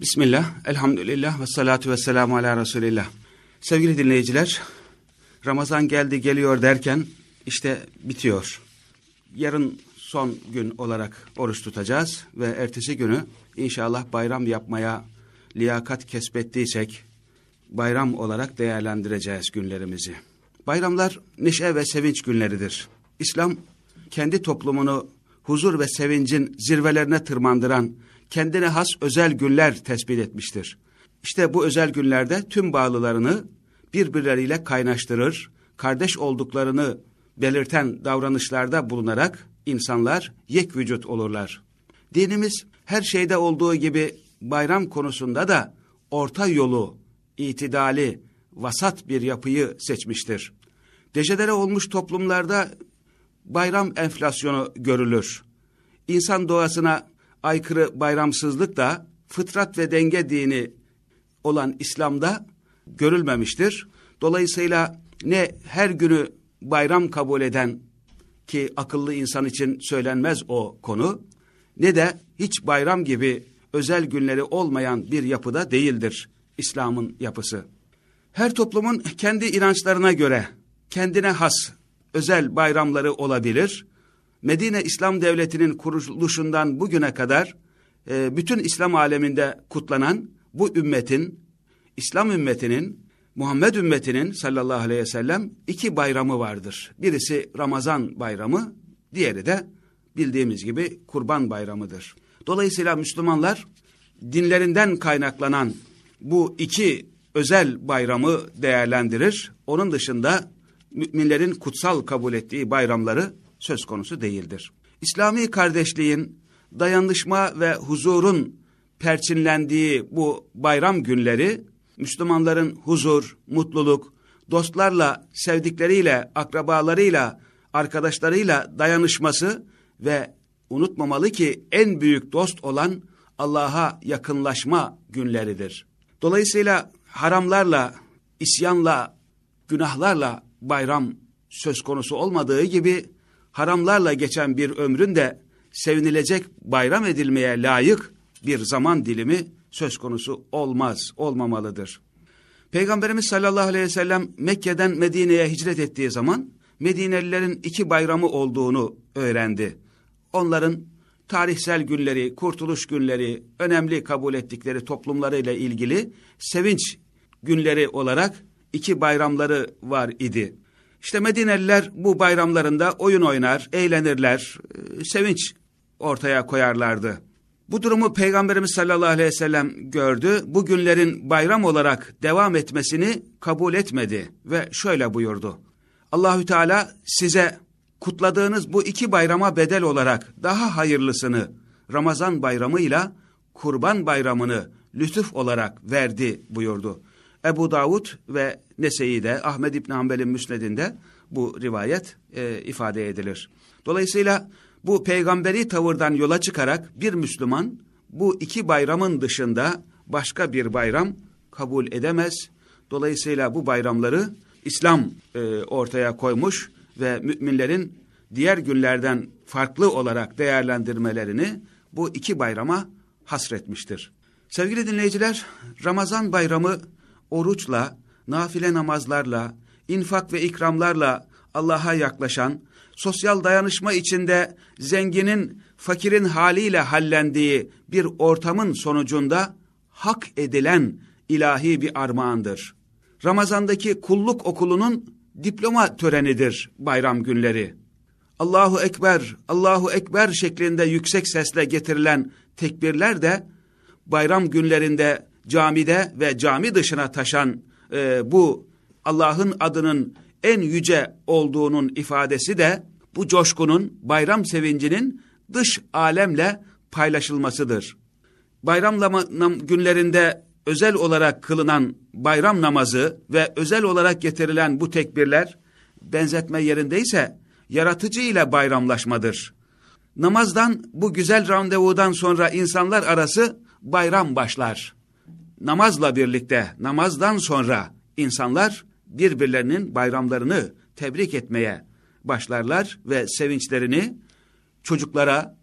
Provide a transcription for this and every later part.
Bismillah, elhamdülillah ve salatu ve selamu ala Resulillah. Sevgili dinleyiciler, Ramazan geldi geliyor derken işte bitiyor. Yarın son gün olarak oruç tutacağız ve ertesi günü inşallah bayram yapmaya liyakat kesbettiysek bayram olarak değerlendireceğiz günlerimizi. Bayramlar neşe ve sevinç günleridir. İslam kendi toplumunu huzur ve sevincin zirvelerine tırmandıran kendine has özel günler tespit etmiştir. İşte bu özel günlerde tüm bağlılarını birbirleriyle kaynaştırır, kardeş olduklarını belirten davranışlarda bulunarak insanlar yek vücut olurlar. Dinimiz her şeyde olduğu gibi bayram konusunda da orta yolu, itidali, vasat bir yapıyı seçmiştir. Dejelere olmuş toplumlarda bayram enflasyonu görülür. İnsan doğasına aykırı bayramsızlık da fıtrat ve denge dini olan İslam'da görülmemiştir. Dolayısıyla ne her günü bayram kabul eden ki akıllı insan için söylenmez o konu ne de hiç bayram gibi özel günleri olmayan bir yapıda değildir İslam'ın yapısı. Her toplumun kendi inançlarına göre kendine has özel bayramları olabilir. Medine İslam Devleti'nin kuruluşundan bugüne kadar e, bütün İslam aleminde kutlanan bu ümmetin, İslam ümmetinin, Muhammed ümmetinin sallallahu aleyhi ve sellem iki bayramı vardır. Birisi Ramazan bayramı, diğeri de bildiğimiz gibi Kurban bayramıdır. Dolayısıyla Müslümanlar dinlerinden kaynaklanan bu iki özel bayramı değerlendirir. Onun dışında müminlerin kutsal kabul ettiği bayramları söz konusu değildir. İslami kardeşliğin, dayanışma ve huzurun perçinlendiği bu bayram günleri, Müslümanların huzur, mutluluk, dostlarla, sevdikleriyle, akrabalarıyla, arkadaşlarıyla dayanışması ve unutmamalı ki en büyük dost olan Allah'a yakınlaşma günleridir. Dolayısıyla haramlarla, isyanla, günahlarla bayram söz konusu olmadığı gibi haramlarla geçen bir ömrün de sevinilecek bayram edilmeye layık bir zaman dilimi söz konusu olmaz, olmamalıdır. Peygamberimiz sallallahu aleyhi ve sellem Mekke'den Medine'ye hicret ettiği zaman Medinelilerin iki bayramı olduğunu öğrendi. Onların tarihsel günleri, kurtuluş günleri, önemli kabul ettikleri toplumlarıyla ilgili sevinç günleri olarak iki bayramları var idi. İşte Medineliler bu bayramlarında oyun oynar, eğlenirler, e, sevinç ortaya koyarlardı. Bu durumu Peygamberimiz sallallahu aleyhi ve sellem gördü. Bu günlerin bayram olarak devam etmesini kabul etmedi ve şöyle buyurdu. Allahü Teala size kutladığınız bu iki bayrama bedel olarak daha hayırlısını Ramazan bayramıyla Kurban bayramını lütuf olarak verdi buyurdu. Ebu Davud ve Nese'yi Ahmed İbn Hanbel'in müsnedinde bu rivayet e, ifade edilir. Dolayısıyla bu peygamberi tavırdan yola çıkarak bir Müslüman bu iki bayramın dışında başka bir bayram kabul edemez. Dolayısıyla bu bayramları İslam e, ortaya koymuş ve müminlerin diğer günlerden farklı olarak değerlendirmelerini bu iki bayrama hasretmiştir. Sevgili dinleyiciler, Ramazan bayramı oruçla, nafile namazlarla, infak ve ikramlarla Allah'a yaklaşan, sosyal dayanışma içinde zenginin fakirin haliyle hallendiği bir ortamın sonucunda hak edilen ilahi bir armağandır. Ramazandaki kulluk okulunun diploma törenidir bayram günleri. Allahu Ekber, Allahu Ekber şeklinde yüksek sesle getirilen tekbirler de bayram günlerinde camide ve cami dışına taşan e, bu Allah'ın adının en yüce olduğunun ifadesi de bu coşkunun, bayram sevincinin dış alemle paylaşılmasıdır. Bayram günlerinde özel olarak kılınan bayram namazı ve özel olarak getirilen bu tekbirler benzetme yerindeyse yaratıcı ile bayramlaşmadır. Namazdan bu güzel randevudan sonra insanlar arası bayram başlar. Namazla birlikte namazdan sonra insanlar birbirlerinin bayramlarını tebrik etmeye başlarlar ve sevinçlerini çocuklara,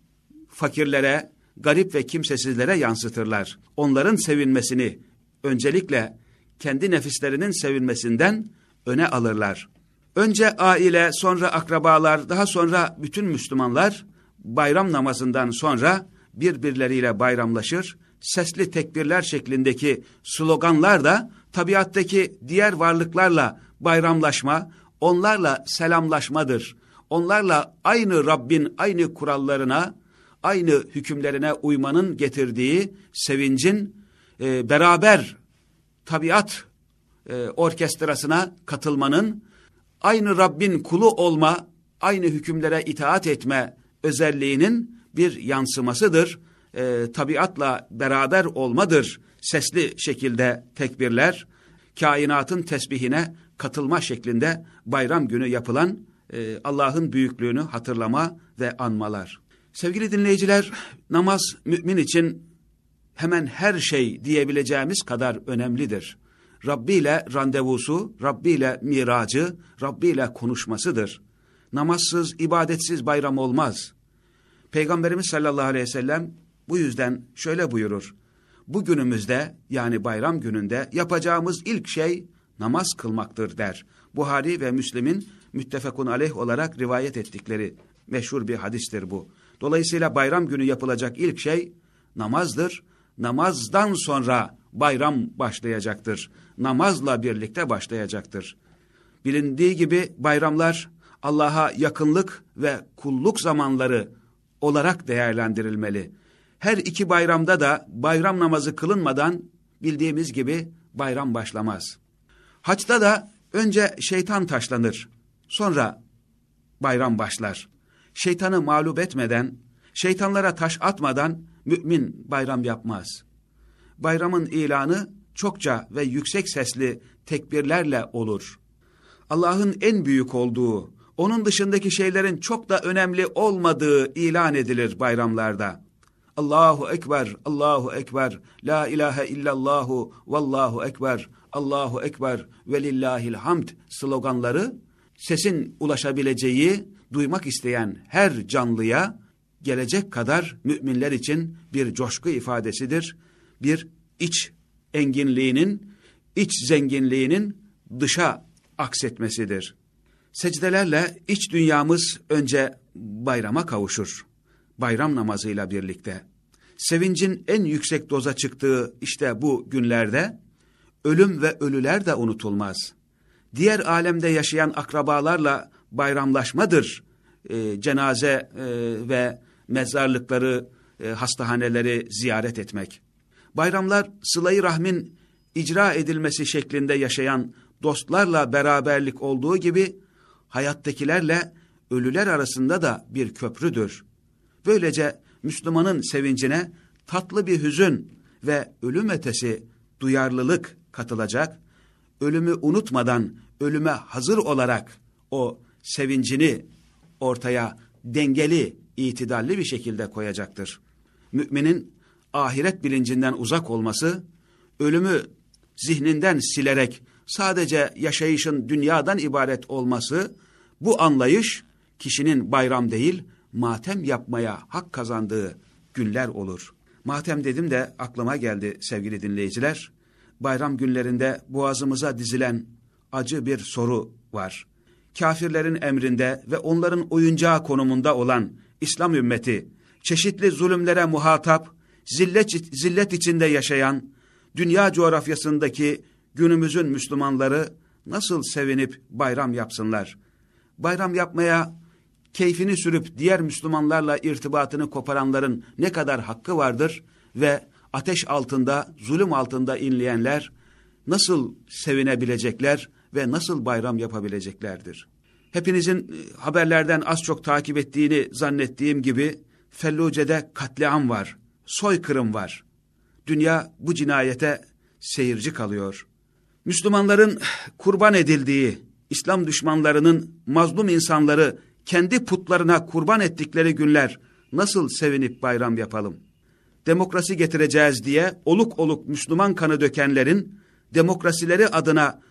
fakirlere, garip ve kimsesizlere yansıtırlar. Onların sevinmesini öncelikle kendi nefislerinin sevinmesinden öne alırlar. Önce aile, sonra akrabalar, daha sonra bütün Müslümanlar bayram namazından sonra birbirleriyle bayramlaşır. Sesli tekbirler şeklindeki sloganlar da tabiattaki diğer varlıklarla bayramlaşma, onlarla selamlaşmadır. Onlarla aynı Rabbin aynı kurallarına, aynı hükümlerine uymanın getirdiği sevincin e, beraber tabiat e, orkestrasına katılmanın, aynı Rabbin kulu olma, aynı hükümlere itaat etme özelliğinin bir yansımasıdır. E, tabiatla beraber olmadır sesli şekilde tekbirler, kainatın tesbihine katılma şeklinde bayram günü yapılan e, Allah'ın büyüklüğünü hatırlama ve anmalar. Sevgili dinleyiciler, namaz mümin için hemen her şey diyebileceğimiz kadar önemlidir. Rabbi ile randevusu, Rabbi ile miracı, Rabbi ile konuşmasıdır. Namazsız, ibadetsiz bayram olmaz. Peygamberimiz sallallahu aleyhi ve sellem bu yüzden şöyle buyurur. Bu günümüzde yani bayram gününde yapacağımız ilk şey namaz kılmaktır der. Buhari ve Müslim'in müttefekun aleyh olarak rivayet ettikleri meşhur bir hadistir bu. Dolayısıyla bayram günü yapılacak ilk şey namazdır. Namazdan sonra bayram başlayacaktır. Namazla birlikte başlayacaktır. Bilindiği gibi bayramlar Allah'a yakınlık ve kulluk zamanları olarak değerlendirilmeli. Her iki bayramda da bayram namazı kılınmadan bildiğimiz gibi bayram başlamaz. Haçta da önce şeytan taşlanır. Sonra bayram başlar. Şeytanı mağlup etmeden, şeytanlara taş atmadan mümin bayram yapmaz. Bayramın ilanı çokça ve yüksek sesli tekbirlerle olur. Allah'ın en büyük olduğu, onun dışındaki şeylerin çok da önemli olmadığı ilan edilir bayramlarda. Allahu Ekber, Allahu Ekber, La ilahe illallahu, Vallahu Ekber, Allahu Ekber ve lillahil hamd sloganları sesin ulaşabileceği, duymak isteyen her canlıya gelecek kadar müminler için bir coşku ifadesidir. Bir iç enginliğinin, iç zenginliğinin dışa aksetmesidir. Secdelerle iç dünyamız önce bayrama kavuşur. Bayram namazıyla birlikte. Sevincin en yüksek doza çıktığı işte bu günlerde ölüm ve ölüler de unutulmaz. Diğer alemde yaşayan akrabalarla bayramlaşmadır. E, cenaze e, ve mezarlıkları, e, hastahaneleri ziyaret etmek. Bayramlar sılayı rahmin icra edilmesi şeklinde yaşayan dostlarla beraberlik olduğu gibi hayattakilerle ölüler arasında da bir köprüdür. Böylece Müslümanın sevincine tatlı bir hüzün ve ölüm ötesi duyarlılık katılacak, ölümü unutmadan ölüme hazır olarak o sevincini ortaya dengeli, itidalli bir şekilde koyacaktır. Müminin ahiret bilincinden uzak olması, ölümü zihninden silerek sadece yaşayışın dünyadan ibaret olması, bu anlayış kişinin bayram değil, matem yapmaya hak kazandığı günler olur. Matem dedim de aklıma geldi sevgili dinleyiciler. Bayram günlerinde boğazımıza dizilen acı bir soru var. Kafirlerin emrinde ve onların oyuncağı konumunda olan İslam ümmeti, çeşitli zulümlere muhatap, zillet, zillet içinde yaşayan, dünya coğrafyasındaki günümüzün Müslümanları nasıl sevinip bayram yapsınlar? Bayram yapmaya keyfini sürüp diğer Müslümanlarla irtibatını koparanların ne kadar hakkı vardır ve ateş altında, zulüm altında inleyenler nasıl sevinebilecekler ve nasıl bayram yapabileceklerdir? Hepinizin e, haberlerden az çok takip ettiğini zannettiğim gibi Felluce'de katliam var, soykırım var. Dünya bu cinayete seyirci kalıyor. Müslümanların kurban edildiği, İslam düşmanlarının mazlum insanları kendi putlarına kurban ettikleri günler nasıl sevinip bayram yapalım? Demokrasi getireceğiz diye oluk oluk Müslüman kanı dökenlerin demokrasileri adına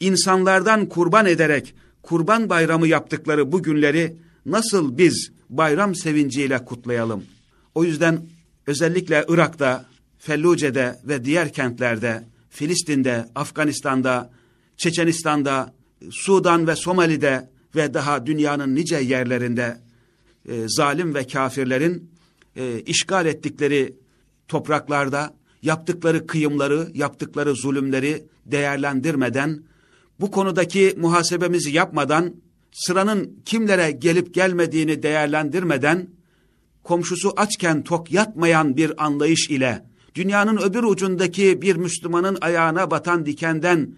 insanlardan kurban ederek kurban bayramı yaptıkları bu günleri nasıl biz bayram sevinciyle kutlayalım? O yüzden özellikle Irak'ta, Felluce'de ve diğer kentlerde, Filistin'de, Afganistan'da, Çeçenistan'da, Sudan ve Somali'de ve daha dünyanın nice yerlerinde e, zalim ve kafirlerin e, işgal ettikleri topraklarda yaptıkları kıyımları, yaptıkları zulümleri değerlendirmeden, bu konudaki muhasebemizi yapmadan, sıranın kimlere gelip gelmediğini değerlendirmeden, komşusu açken tok yatmayan bir anlayış ile, dünyanın öbür ucundaki bir Müslümanın ayağına batan dikenden,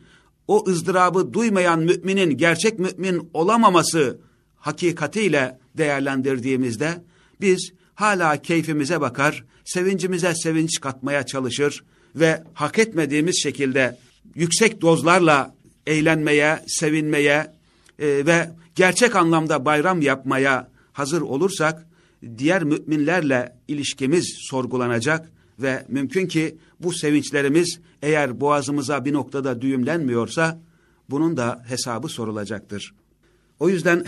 o ızdırabı duymayan müminin gerçek mümin olamaması hakikatiyle değerlendirdiğimizde, biz hala keyfimize bakar, sevincimize sevinç katmaya çalışır ve hak etmediğimiz şekilde yüksek dozlarla eğlenmeye, sevinmeye e, ve gerçek anlamda bayram yapmaya hazır olursak, diğer müminlerle ilişkimiz sorgulanacak ve mümkün ki bu sevinçlerimiz eğer boğazımıza bir noktada düğümlenmiyorsa, bunun da hesabı sorulacaktır. O yüzden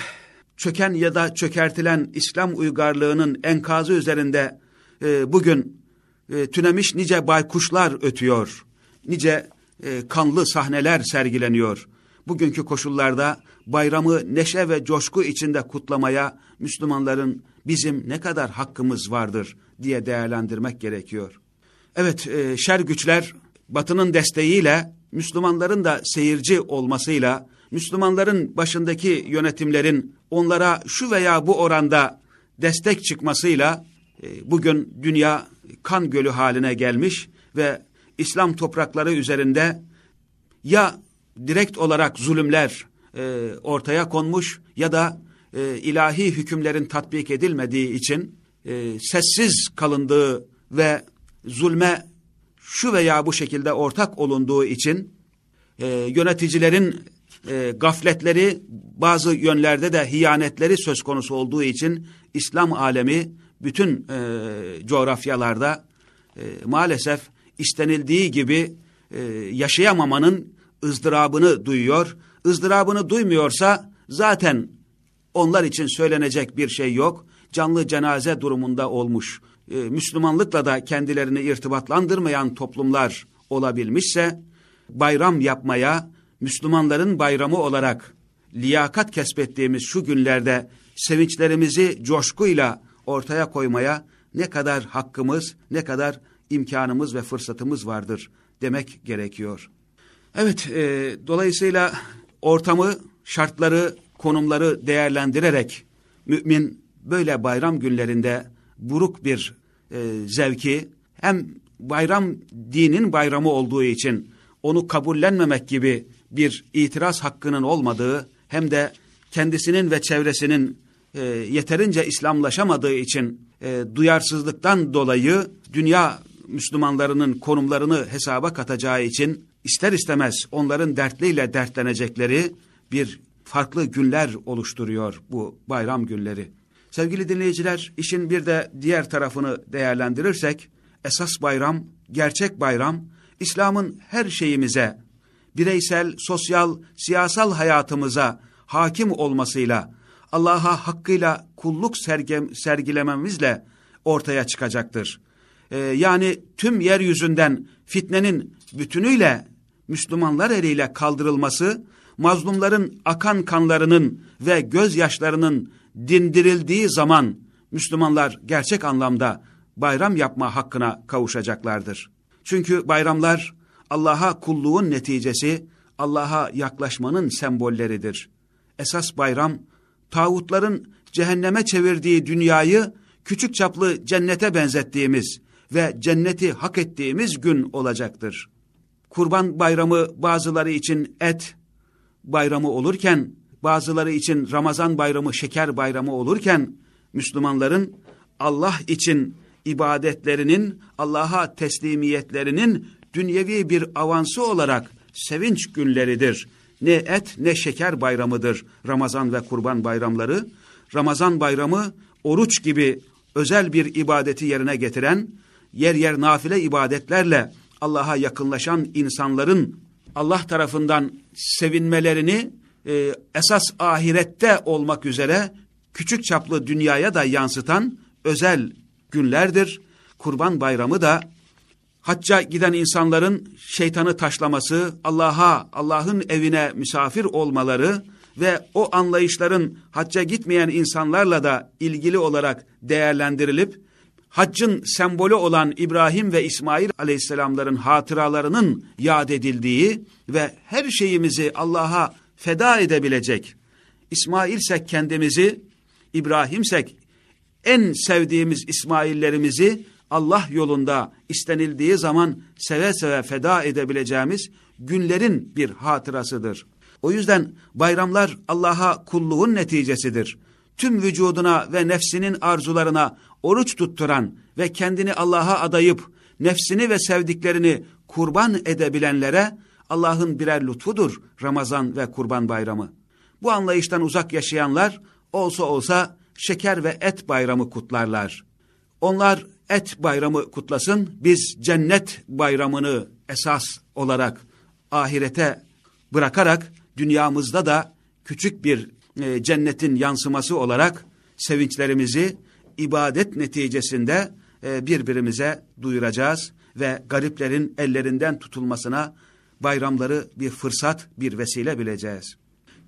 çöken ya da çökertilen İslam uygarlığının enkazı üzerinde e, bugün e, tünemiş nice baykuşlar ötüyor. Nice e, kanlı sahneler sergileniyor. Bugünkü koşullarda bayramı neşe ve coşku içinde kutlamaya Müslümanların bizim ne kadar hakkımız vardır diye değerlendirmek gerekiyor. Evet e, şer güçler batının desteğiyle Müslümanların da seyirci olmasıyla Müslümanların başındaki yönetimlerin onlara şu veya bu oranda destek çıkmasıyla e, bugün dünya kan gölü haline gelmiş ve İslam toprakları üzerinde ya direkt olarak zulümler e, ortaya konmuş ya da e, ilahi hükümlerin tatbik edilmediği için e, sessiz kalındığı ve zulme şu veya bu şekilde ortak olunduğu için e, yöneticilerin e, gafletleri bazı yönlerde de hiyanetleri söz konusu olduğu için İslam alemi bütün e, coğrafyalarda e, maalesef istenildiği gibi e, yaşayamamanın ızdırabını duyuyor. ızdırabını duymuyorsa zaten onlar için söylenecek bir şey yok. Canlı cenaze durumunda olmuş. E, Müslümanlıkla da kendilerini irtibatlandırmayan toplumlar olabilmişse bayram yapmaya Müslümanların bayramı olarak liyakat kesbettiğimiz şu günlerde sevinçlerimizi coşkuyla ortaya koymaya ne kadar hakkımız, ne kadar imkanımız ve fırsatımız vardır demek gerekiyor. Evet, e, dolayısıyla ortamı, şartları, konumları değerlendirerek mümin böyle bayram günlerinde buruk bir e, zevki hem bayram dinin bayramı olduğu için onu kabullenmemek gibi bir itiraz hakkının olmadığı hem de kendisinin ve çevresinin e, yeterince İslamlaşamadığı için e, duyarsızlıktan dolayı dünya Müslümanlarının konumlarını hesaba katacağı için ister istemez onların dertliyle dertlenecekleri bir farklı günler oluşturuyor bu bayram günleri. Sevgili dinleyiciler işin bir de diğer tarafını değerlendirirsek esas bayram, gerçek bayram İslam'ın her şeyimize, bireysel, sosyal, siyasal hayatımıza hakim olmasıyla Allah'a hakkıyla kulluk sergilememizle ortaya çıkacaktır. Ee, yani tüm yeryüzünden fitnenin bütünüyle Müslümanlar eliyle kaldırılması, mazlumların akan kanlarının ve gözyaşlarının dindirildiği zaman Müslümanlar gerçek anlamda bayram yapma hakkına kavuşacaklardır. Çünkü bayramlar Allah'a kulluğun neticesi, Allah'a yaklaşmanın sembolleridir. Esas bayram, tağutların cehenneme çevirdiği dünyayı küçük çaplı cennete benzettiğimiz ve cenneti hak ettiğimiz gün olacaktır. Kurban bayramı bazıları için et bayramı olurken, bazıları için Ramazan bayramı şeker bayramı olurken, Müslümanların Allah için ibadetlerinin, Allah'a teslimiyetlerinin dünyevi bir avansı olarak sevinç günleridir. Ne et ne şeker bayramıdır Ramazan ve kurban bayramları. Ramazan bayramı oruç gibi özel bir ibadeti yerine getiren, yer yer nafile ibadetlerle Allah'a yakınlaşan insanların Allah tarafından sevinmelerini e, esas ahirette olmak üzere küçük çaplı dünyaya da yansıtan özel günlerdir. Kurban Bayramı da hacca giden insanların şeytanı taşlaması, Allah'a, Allah'ın evine misafir olmaları ve o anlayışların hacca gitmeyen insanlarla da ilgili olarak değerlendirilip, haccın sembolü olan İbrahim ve İsmail aleyhisselamların hatıralarının yad edildiği ve her şeyimizi Allah'a feda edebilecek, İsmailsek kendimizi, İbrahimsek en sevdiğimiz İsmaillerimizi Allah yolunda istenildiği zaman seve seve feda edebileceğimiz günlerin bir hatırasıdır. O yüzden bayramlar Allah'a kulluğun neticesidir. Tüm vücuduna ve nefsinin arzularına oruç tutturan ve kendini Allah'a adayıp nefsini ve sevdiklerini kurban edebilenlere Allah'ın birer lütfudur Ramazan ve Kurban Bayramı. Bu anlayıştan uzak yaşayanlar olsa olsa şeker ve et bayramı kutlarlar. Onlar et bayramı kutlasın, biz cennet bayramını esas olarak ahirete bırakarak dünyamızda da küçük bir e, cennetin yansıması olarak sevinçlerimizi ibadet neticesinde e, birbirimize duyuracağız ve gariplerin ellerinden tutulmasına bayramları bir fırsat, bir vesile bileceğiz.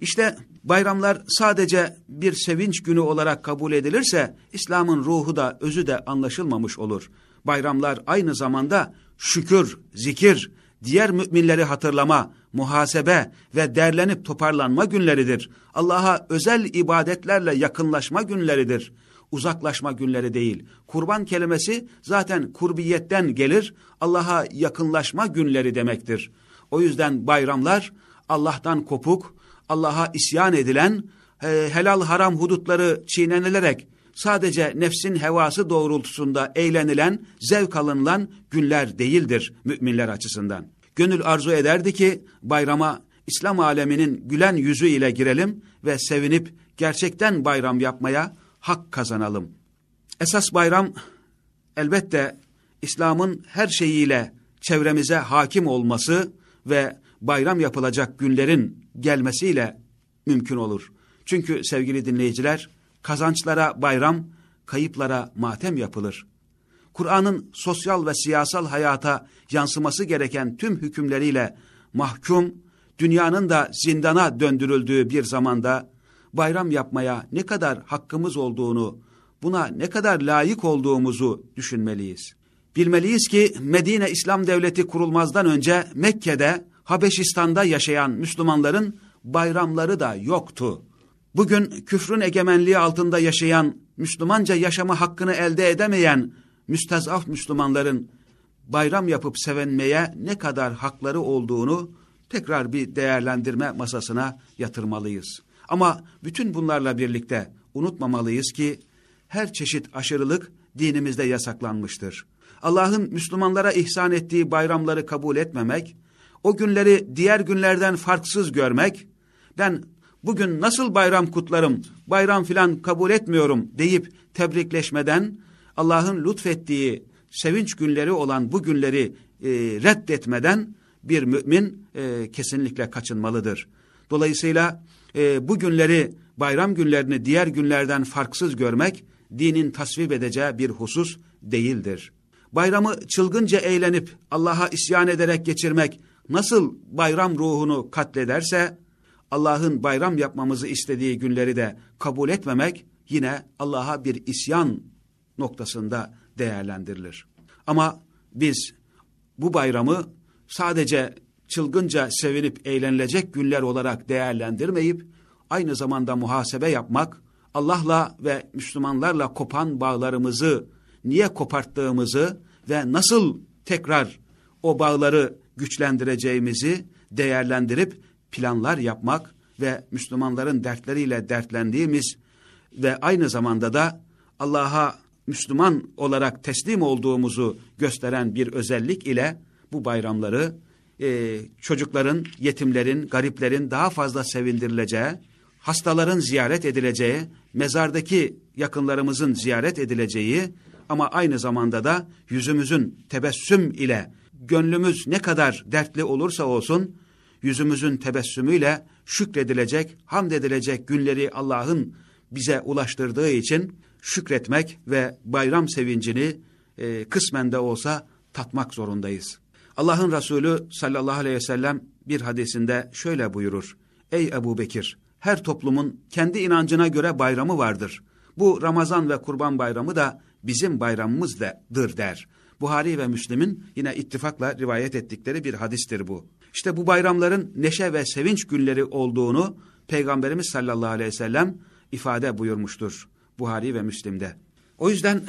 İşte bayramlar sadece bir sevinç günü olarak kabul edilirse İslam'ın ruhu da özü de anlaşılmamış olur. Bayramlar aynı zamanda şükür, zikir, diğer müminleri hatırlama, muhasebe ve derlenip toparlanma günleridir. Allah'a özel ibadetlerle yakınlaşma günleridir. Uzaklaşma günleri değil. Kurban kelimesi zaten kurbiyetten gelir, Allah'a yakınlaşma günleri demektir. O yüzden bayramlar Allah'tan kopuk, Allah'a isyan edilen, helal haram hudutları çiğnenilerek sadece nefsin hevası doğrultusunda eğlenilen, zevk alınılan günler değildir müminler açısından. Gönül arzu ederdi ki bayrama İslam aleminin gülen yüzü ile girelim ve sevinip gerçekten bayram yapmaya hak kazanalım. Esas bayram elbette İslam'ın her şeyiyle çevremize hakim olması ve bayram yapılacak günlerin gelmesiyle mümkün olur. Çünkü sevgili dinleyiciler, kazançlara bayram, kayıplara matem yapılır. Kur'an'ın sosyal ve siyasal hayata yansıması gereken tüm hükümleriyle mahkum, dünyanın da zindana döndürüldüğü bir zamanda bayram yapmaya ne kadar hakkımız olduğunu, buna ne kadar layık olduğumuzu düşünmeliyiz. Bilmeliyiz ki Medine İslam Devleti kurulmazdan önce Mekke'de Habeşistan'da yaşayan Müslümanların bayramları da yoktu. Bugün küfrün egemenliği altında yaşayan, Müslümanca yaşama hakkını elde edemeyen müstezaf Müslümanların bayram yapıp sevinmeye ne kadar hakları olduğunu tekrar bir değerlendirme masasına yatırmalıyız. Ama bütün bunlarla birlikte unutmamalıyız ki her çeşit aşırılık dinimizde yasaklanmıştır. Allah'ın Müslümanlara ihsan ettiği bayramları kabul etmemek, o günleri diğer günlerden farksız görmek, ben bugün nasıl bayram kutlarım, bayram filan kabul etmiyorum deyip tebrikleşmeden Allah'ın lütfettiği sevinç günleri olan bu günleri e, reddetmeden bir mümin e, kesinlikle kaçınmalıdır. Dolayısıyla e, bu günleri bayram günlerini diğer günlerden farksız görmek dinin tasvip edeceği bir husus değildir. Bayramı çılgınca eğlenip Allah'a isyan ederek geçirmek nasıl bayram ruhunu katlederse Allah'ın bayram yapmamızı istediği günleri de kabul etmemek yine Allah'a bir isyan noktasında değerlendirilir. Ama biz bu bayramı sadece çılgınca sevinip eğlenilecek günler olarak değerlendirmeyip aynı zamanda muhasebe yapmak, Allah'la ve Müslümanlarla kopan bağlarımızı niye koparttığımızı ve nasıl tekrar o bağları güçlendireceğimizi değerlendirip planlar yapmak ve Müslümanların dertleriyle dertlendiğimiz ve aynı zamanda da Allah'a Müslüman olarak teslim olduğumuzu gösteren bir özellik ile bu bayramları e, çocukların, yetimlerin, gariplerin daha fazla sevindirileceği, hastaların ziyaret edileceği, mezardaki yakınlarımızın ziyaret edileceği ama aynı zamanda da yüzümüzün tebessüm ile gönlümüz ne kadar dertli olursa olsun yüzümüzün tebessümüyle şükredilecek, hamd edilecek günleri Allah'ın bize ulaştırdığı için şükretmek ve bayram sevincini e, kısmen de olsa tatmak zorundayız. Allah'ın Resulü sallallahu aleyhi ve sellem bir hadisinde şöyle buyurur. Ey Ebu Bekir, her toplumun kendi inancına göre bayramı vardır. Bu Ramazan ve Kurban Bayramı da bizim bayramımızdır der. Buhari ve Müslim'in yine ittifakla rivayet ettikleri bir hadistir bu. İşte bu bayramların neşe ve sevinç günleri olduğunu Peygamberimiz sallallahu aleyhi ve sellem ifade buyurmuştur. Buhari ve Müslim'de. O yüzden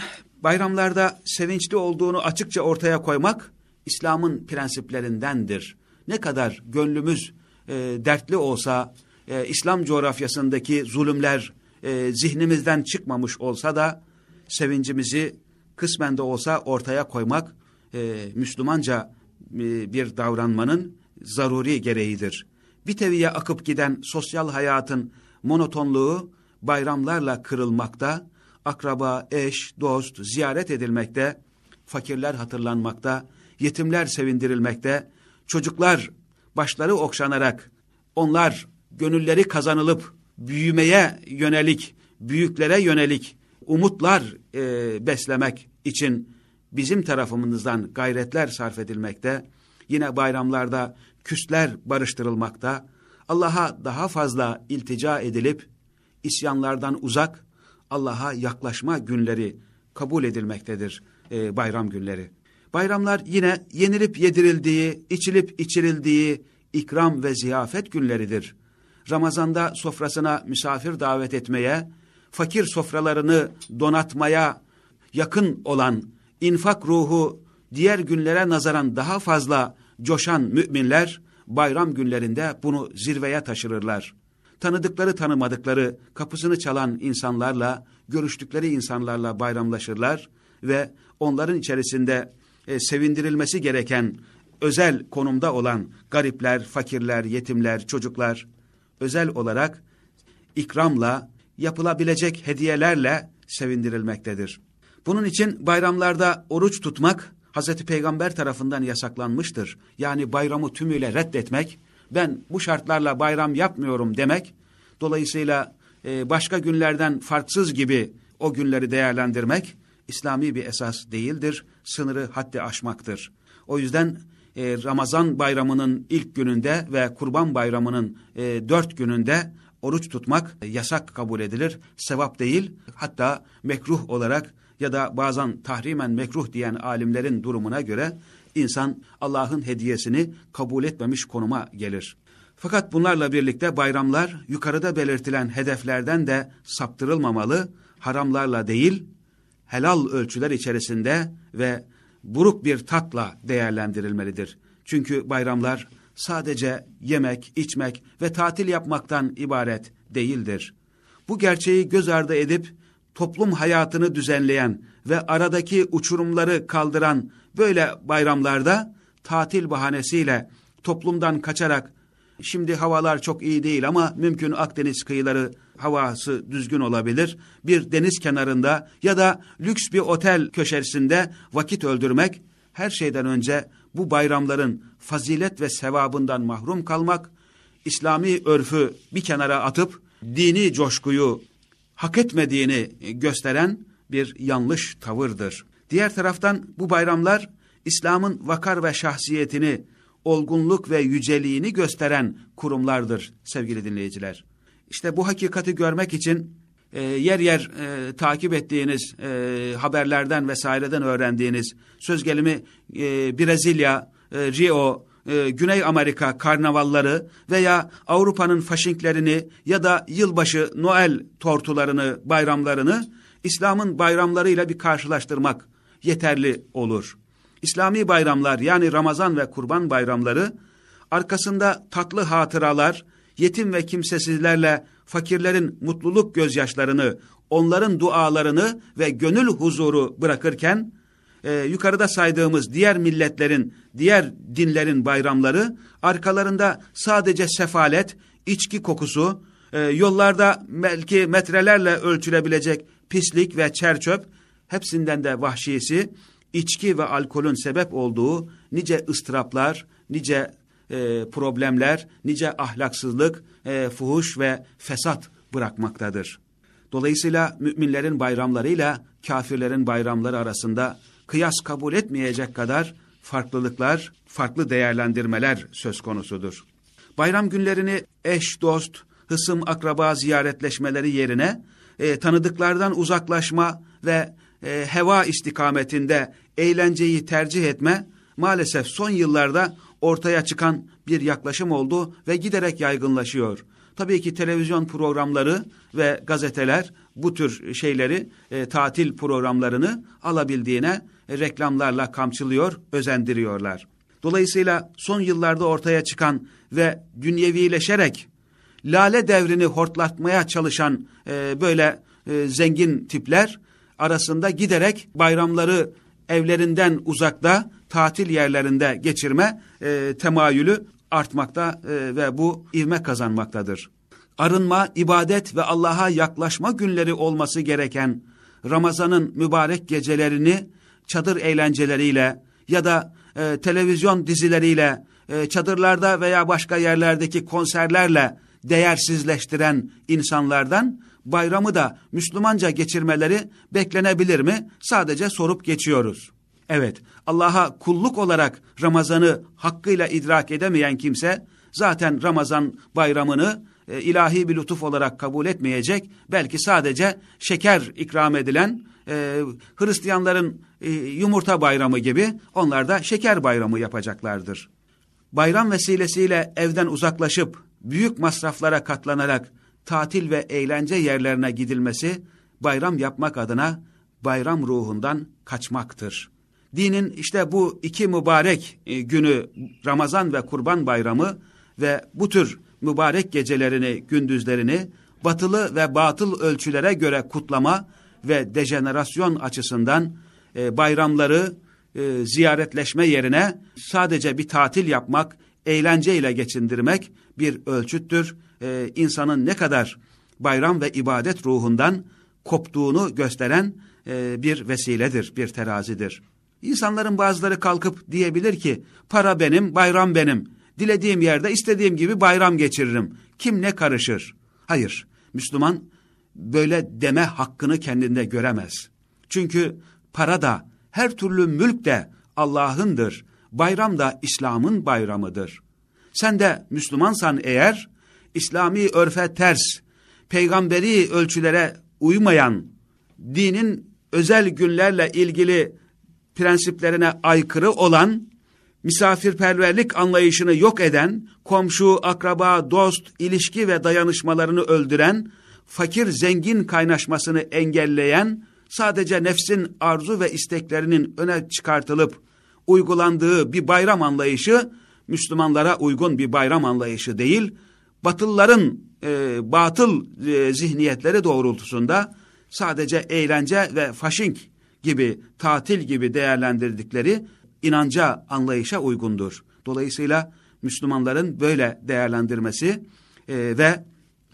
bayramlarda sevinçli olduğunu açıkça ortaya koymak İslam'ın prensiplerindendir. Ne kadar gönlümüz e, dertli olsa, e, İslam coğrafyasındaki zulümler e, zihnimizden çıkmamış olsa da sevincimizi kısmen de olsa ortaya koymak e, Müslümanca e, bir davranmanın zaruri gereğidir. Bir teviye akıp giden sosyal hayatın monotonluğu bayramlarla kırılmakta, akraba, eş, dost ziyaret edilmekte, fakirler hatırlanmakta, yetimler sevindirilmekte, çocuklar başları okşanarak, onlar gönülleri kazanılıp büyümeye yönelik, büyüklere yönelik umutlar e, beslemek için bizim tarafımızdan gayretler sarf edilmekte, yine bayramlarda küsler barıştırılmakta, Allah'a daha fazla iltica edilip, isyanlardan uzak, Allah'a yaklaşma günleri kabul edilmektedir e, bayram günleri. Bayramlar yine yenilip yedirildiği, içilip içirildiği ikram ve ziyafet günleridir. Ramazanda sofrasına misafir davet etmeye, fakir sofralarını donatmaya yakın olan infak ruhu diğer günlere nazaran daha fazla coşan müminler bayram günlerinde bunu zirveye taşırırlar. Tanıdıkları tanımadıkları kapısını çalan insanlarla, görüştükleri insanlarla bayramlaşırlar ve onların içerisinde e, sevindirilmesi gereken özel konumda olan garipler, fakirler, yetimler, çocuklar özel olarak ikramla, yapılabilecek hediyelerle sevindirilmektedir. Bunun için bayramlarda oruç tutmak Hazreti Peygamber tarafından yasaklanmıştır. Yani bayramı tümüyle reddetmek, ben bu şartlarla bayram yapmıyorum demek, dolayısıyla e, başka günlerden farksız gibi o günleri değerlendirmek, İslami bir esas değildir, sınırı haddi aşmaktır. O yüzden e, Ramazan bayramının ilk gününde ve Kurban bayramının e, dört gününde oruç tutmak yasak kabul edilir, sevap değil, hatta mekruh olarak ya da bazen tahrimen mekruh diyen alimlerin durumuna göre insan Allah'ın hediyesini kabul etmemiş konuma gelir. Fakat bunlarla birlikte bayramlar yukarıda belirtilen hedeflerden de saptırılmamalı, haramlarla değil, helal ölçüler içerisinde ve buruk bir tatla değerlendirilmelidir. Çünkü bayramlar sadece yemek, içmek ve tatil yapmaktan ibaret değildir. Bu gerçeği göz ardı edip toplum hayatını düzenleyen ve aradaki uçurumları kaldıran böyle bayramlarda tatil bahanesiyle toplumdan kaçarak şimdi havalar çok iyi değil ama mümkün Akdeniz kıyıları havası düzgün olabilir. Bir deniz kenarında ya da lüks bir otel köşesinde vakit öldürmek her şeyden önce bu bayramların fazilet ve sevabından mahrum kalmak, İslami örfü bir kenara atıp dini coşkuyu hak etmediğini gösteren bir yanlış tavırdır. Diğer taraftan bu bayramlar İslam'ın vakar ve şahsiyetini, olgunluk ve yüceliğini gösteren kurumlardır sevgili dinleyiciler. İşte bu hakikati görmek için e, yer yer e, takip ettiğiniz e, haberlerden vesaireden öğrendiğiniz söz gelimi e, Brezilya, e, Rio, e, Güney Amerika karnavalları veya Avrupa'nın faşinklerini ya da yılbaşı Noel tortularını, bayramlarını İslam'ın bayramlarıyla bir karşılaştırmak yeterli olur. İslami bayramlar yani Ramazan ve Kurban bayramları arkasında tatlı hatıralar, yetim ve kimsesizlerle fakirlerin mutluluk gözyaşlarını, onların dualarını ve gönül huzuru bırakırken, e, yukarıda saydığımız diğer milletlerin, diğer dinlerin bayramları, arkalarında sadece sefalet, içki kokusu, e, yollarda belki metrelerle ölçülebilecek pislik ve çerçöp, hepsinden de vahşisi, içki ve alkolün sebep olduğu nice ıstıraplar, nice e, problemler, nice ahlaksızlık, e, fuhuş ve fesat bırakmaktadır. Dolayısıyla müminlerin bayramlarıyla kafirlerin bayramları arasında kıyas kabul etmeyecek kadar farklılıklar, farklı değerlendirmeler söz konusudur. Bayram günlerini eş, dost, hısım, akraba ziyaretleşmeleri yerine e, tanıdıklardan uzaklaşma ve e, heva istikametinde eğlenceyi tercih etme maalesef son yıllarda ortaya çıkan bir yaklaşım oldu ve giderek yaygınlaşıyor. Tabii ki televizyon programları ve gazeteler bu tür şeyleri, e, tatil programlarını alabildiğine e, reklamlarla kamçılıyor, özendiriyorlar. Dolayısıyla son yıllarda ortaya çıkan ve dünyevileşerek lale devrini hortlatmaya çalışan e, böyle e, zengin tipler arasında giderek bayramları evlerinden uzakta tatil yerlerinde geçirme e, temayülü artmakta e, ve bu ivme kazanmaktadır. Arınma, ibadet ve Allah'a yaklaşma günleri olması gereken Ramazan'ın mübarek gecelerini çadır eğlenceleriyle ya da e, televizyon dizileriyle, e, çadırlarda veya başka yerlerdeki konserlerle değersizleştiren insanlardan bayramı da Müslümanca geçirmeleri beklenebilir mi? Sadece sorup geçiyoruz. Evet, Allah'a kulluk olarak Ramazan'ı hakkıyla idrak edemeyen kimse zaten Ramazan bayramını e, ilahi bir lütuf olarak kabul etmeyecek. Belki sadece şeker ikram edilen e, Hristiyanların e, yumurta bayramı gibi onlar da şeker bayramı yapacaklardır. Bayram vesilesiyle evden uzaklaşıp büyük masraflara katlanarak tatil ve eğlence yerlerine gidilmesi bayram yapmak adına bayram ruhundan kaçmaktır. Dinin işte bu iki mübarek e, günü Ramazan ve Kurban Bayramı ve bu tür mübarek gecelerini, gündüzlerini batılı ve batıl ölçülere göre kutlama ve dejenerasyon açısından e, bayramları e, ziyaretleşme yerine sadece bir tatil yapmak, eğlenceyle geçindirmek bir ölçüttür. E, insanın ne kadar bayram ve ibadet ruhundan koptuğunu gösteren bir vesiledir, bir terazidir. İnsanların bazıları kalkıp diyebilir ki para benim, bayram benim. Dilediğim yerde istediğim gibi bayram geçiririm. Kim ne karışır? Hayır, Müslüman böyle deme hakkını kendinde göremez. Çünkü para da, her türlü mülk de Allah'ındır. Bayram da İslam'ın bayramıdır. Sen de Müslümansan eğer, İslami örfe ters, peygamberi ölçülere uymayan, dinin özel günlerle ilgili prensiplerine aykırı olan, misafirperverlik anlayışını yok eden, komşu, akraba, dost, ilişki ve dayanışmalarını öldüren, fakir zengin kaynaşmasını engelleyen, sadece nefsin arzu ve isteklerinin öne çıkartılıp uygulandığı bir bayram anlayışı, Müslümanlara uygun bir bayram anlayışı değil, Batılların e, batıl e, zihniyetleri doğrultusunda sadece eğlence ve faşink gibi, tatil gibi değerlendirdikleri inanca, anlayışa uygundur. Dolayısıyla Müslümanların böyle değerlendirmesi e, ve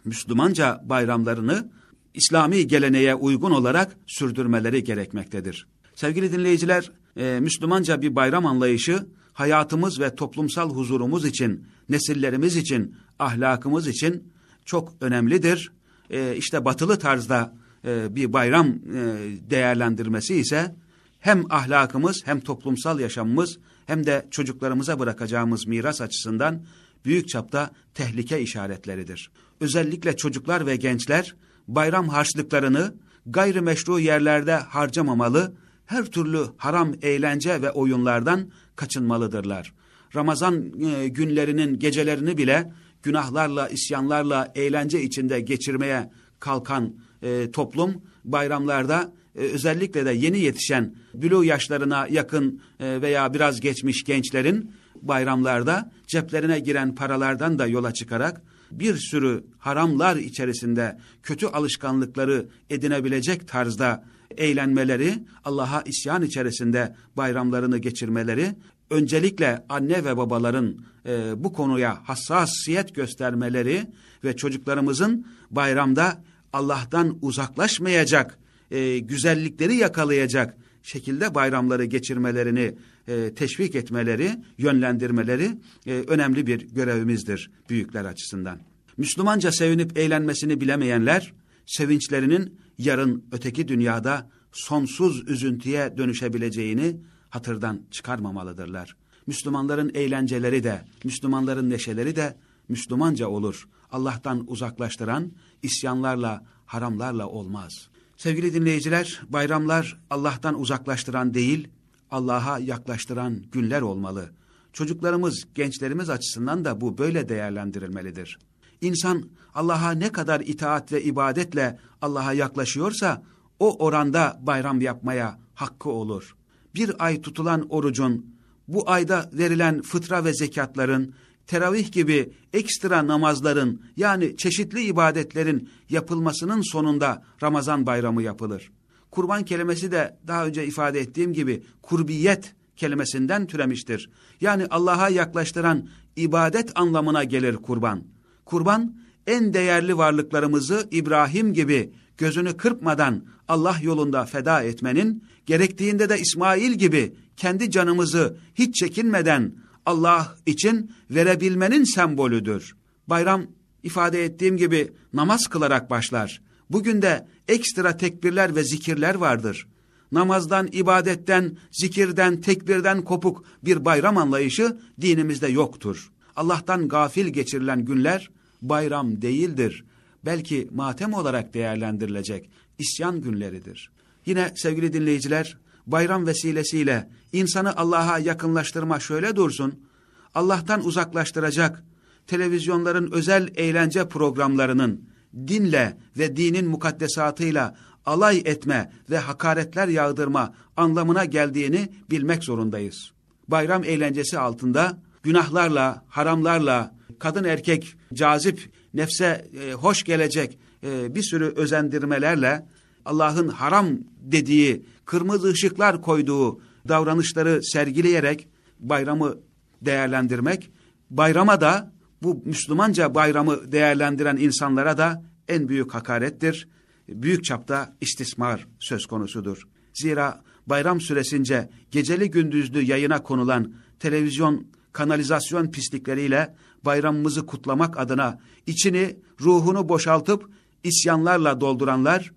Müslümanca bayramlarını İslami geleneğe uygun olarak sürdürmeleri gerekmektedir. Sevgili dinleyiciler, e, Müslümanca bir bayram anlayışı hayatımız ve toplumsal huzurumuz için, nesillerimiz için, ahlakımız için çok önemlidir. E, işte batılı tarzda e, bir bayram e, değerlendirmesi ise hem ahlakımız hem toplumsal yaşamımız hem de çocuklarımıza bırakacağımız miras açısından büyük çapta tehlike işaretleridir. Özellikle çocuklar ve gençler bayram harçlıklarını gayrimeşru yerlerde harcamamalı, her türlü haram eğlence ve oyunlardan kaçınmalıdırlar. Ramazan e, günlerinin gecelerini bile günahlarla, isyanlarla, eğlence içinde geçirmeye kalkan e, toplum bayramlarda e, özellikle de yeni yetişen bülü yaşlarına yakın e, veya biraz geçmiş gençlerin bayramlarda ceplerine giren paralardan da yola çıkarak bir sürü haramlar içerisinde kötü alışkanlıkları edinebilecek tarzda eğlenmeleri, Allah'a isyan içerisinde bayramlarını geçirmeleri, öncelikle anne ve babaların e, bu konuya hassasiyet göstermeleri ve çocuklarımızın bayramda Allah'tan uzaklaşmayacak, e, güzellikleri yakalayacak şekilde bayramları geçirmelerini e, teşvik etmeleri, yönlendirmeleri e, önemli bir görevimizdir büyükler açısından. Müslümanca sevinip eğlenmesini bilemeyenler, sevinçlerinin yarın öteki dünyada sonsuz üzüntüye dönüşebileceğini hatırdan çıkarmamalıdırlar. Müslümanların eğlenceleri de, Müslümanların neşeleri de Müslümanca olur. Allah'tan uzaklaştıran isyanlarla, haramlarla olmaz. Sevgili dinleyiciler, bayramlar Allah'tan uzaklaştıran değil, Allah'a yaklaştıran günler olmalı. Çocuklarımız, gençlerimiz açısından da bu böyle değerlendirilmelidir. İnsan Allah'a ne kadar itaat ve ibadetle Allah'a yaklaşıyorsa o oranda bayram yapmaya hakkı olur. Bir ay tutulan orucun, bu ayda verilen fıtra ve zekatların, teravih gibi ekstra namazların yani çeşitli ibadetlerin yapılmasının sonunda Ramazan bayramı yapılır. Kurban kelimesi de daha önce ifade ettiğim gibi kurbiyet kelimesinden türemiştir. Yani Allah'a yaklaştıran ibadet anlamına gelir kurban. Kurban en değerli varlıklarımızı İbrahim gibi gözünü kırpmadan Allah yolunda feda etmenin, gerektiğinde de İsmail gibi kendi canımızı hiç çekinmeden Allah için verebilmenin sembolüdür. Bayram ifade ettiğim gibi namaz kılarak başlar. Bugün de ekstra tekbirler ve zikirler vardır. Namazdan, ibadetten, zikirden, tekbirden kopuk bir bayram anlayışı dinimizde yoktur. Allah'tan gafil geçirilen günler bayram değildir. Belki matem olarak değerlendirilecek isyan günleridir. Yine sevgili dinleyiciler, bayram vesilesiyle insanı Allah'a yakınlaştırma şöyle dursun, Allah'tan uzaklaştıracak, televizyonların özel eğlence programlarının dinle ve dinin mukaddesatıyla alay etme ve hakaretler yağdırma anlamına geldiğini bilmek zorundayız. Bayram eğlencesi altında günahlarla, haramlarla, kadın erkek cazip, nefse e, hoş gelecek e, bir sürü özendirmelerle Allah'ın haram dediği, kırmızı ışıklar koyduğu davranışları sergileyerek bayramı değerlendirmek, bayrama da bu Müslümanca bayramı değerlendiren insanlara da en büyük hakarettir. Büyük çapta istismar söz konusudur. Zira bayram süresince geceli gündüzlü yayına konulan televizyon kanalizasyon pislikleriyle bayramımızı kutlamak adına içini, ruhunu boşaltıp isyanlarla dolduranlar,